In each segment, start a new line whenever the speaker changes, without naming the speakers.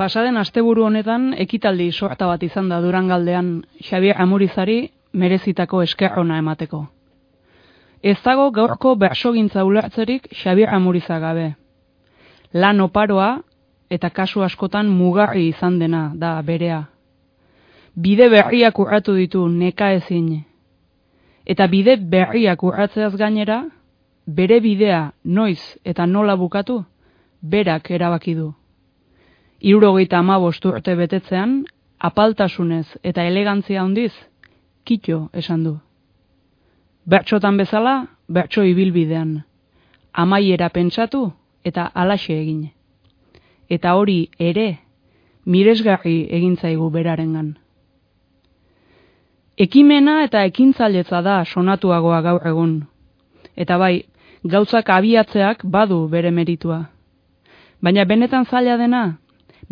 Pasaden asteburu honetan ekitaldi sorta bat izan da Durangaldean Xabier Amurizari merezitako eskerrona emateko. Ez dago gaurko bersogintza ulertzerik Xabier Amuriza gabe. Lan oparoa eta kasu askotan mugarri izan dena da berea. Bide berriak urratu ditu neka ezin. Eta bide berriak urratzeaz gainera, bere bidea noiz eta nola bukatu, berak erabaki du. Irurogeita ama urte betetzean, apaltasunez eta elegantzia handiz, kitxo esan du. Bertxotan bezala, bertxo ibilbidean. Amaiera pentsatu eta alaxe egin. Eta hori ere, miresgarri egintzaigu berarengan. Ekimena eta ekintzailetza da sonatuagoa gaur egun. Eta bai, gauzak abiatzeak badu bere meritua. Baina benetan zaila dena,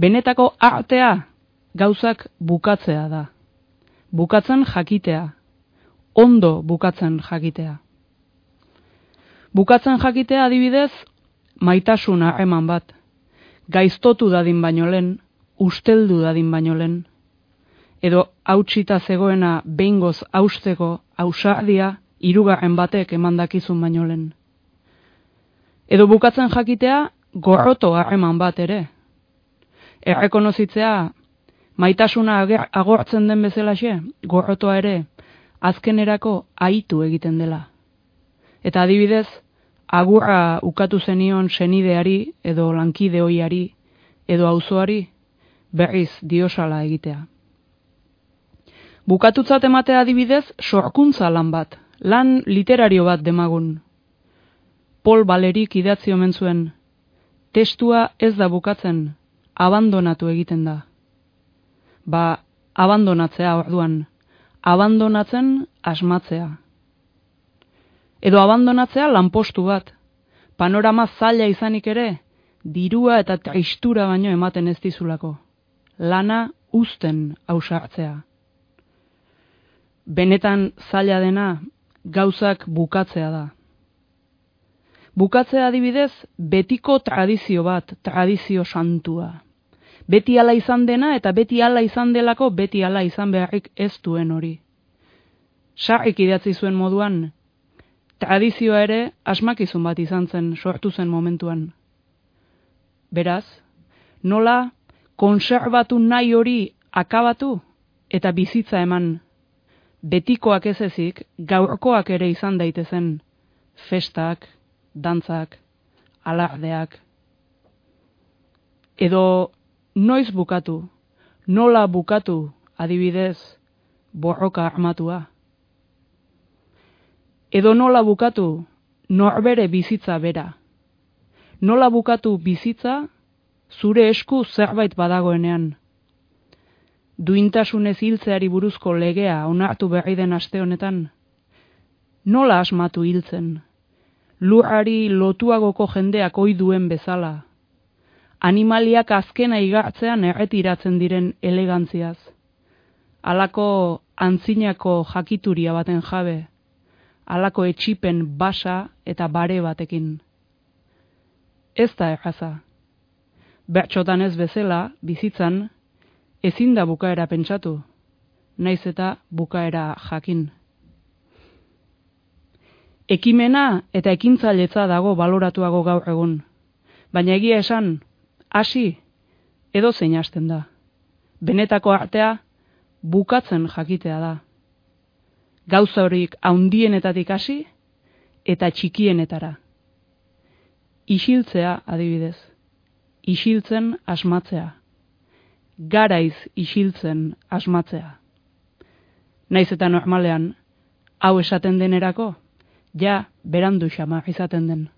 benetako artea gauzak bukatzea da. Bukatzen jakitea. Ondo bukatzen jakitea. Bukatzen jakitea adibidez, maitasuna eman bat. Gaiztotu dadin baino lehen, usteldu dadin baino lehen. Edo hautsita zegoena behingoz hausteko ausardia irugarren batek emandakizun baino lehen. Edo bukatzen jakitea gorroto harreman bat ere. Errekonozitzea, maitasuna agortzen den bezalaxe, gorrotoa ere, azkenerako aitu egiten dela. Eta adibidez, agurra ukatu zenion senideari edo lankide hoiari edo auzoari berriz diosala egitea. Bukatutzat ematea adibidez, sorkuntza lan bat, lan literario bat demagun. Pol Balerik idatzi omen zuen, testua ez da bukatzen, abandonatu egiten da. Ba, abandonatzea orduan, abandonatzen asmatzea. Edo abandonatzea lanpostu bat, panorama zaila izanik ere, dirua eta tristura baino ematen ez dizulako. Lana uzten ausartzea. Benetan zaila dena, gauzak bukatzea da. Bukatzea adibidez, betiko tradizio bat, tradizio santua. Beti ala izan dena eta beti ala izan delako beti ala izan beharrik ez duen hori. Sarrik idatzi zuen moduan, tradizioa ere asmakizun bat izan zen sortu zen momentuan. Beraz, nola konserbatu nahi hori akabatu eta bizitza eman, betikoak ez ezik gaurkoak ere izan daitezen, festak, dantzak, alardeak. Edo noiz bukatu, nola bukatu adibidez borroka armatua. Edo nola bukatu norbere bizitza bera. Nola bukatu bizitza zure esku zerbait badagoenean. Duintasunez hiltzeari buruzko legea onartu berri den aste honetan. Nola asmatu hiltzen? lurrari lotuagoko jendeak ohi duen bezala. Animaliak azkena igartzean erretiratzen diren elegantziaz. Halako antzinako jakituria baten jabe, halako etxipen basa eta bare batekin. Ez da erraza. Bertxotan ez bezala, bizitzan, ezin da bukaera pentsatu, naiz eta bukaera jakin ekimena eta ekintzailetza dago baloratuago gaur egun. Baina egia esan, hasi edo zein hasten da. Benetako artea bukatzen jakitea da. Gauza horik haundienetatik hasi eta txikienetara. Isiltzea adibidez. Isiltzen asmatzea. Garaiz isiltzen asmatzea. Naiz eta normalean, hau esaten denerako, ja berandu xama izaten den.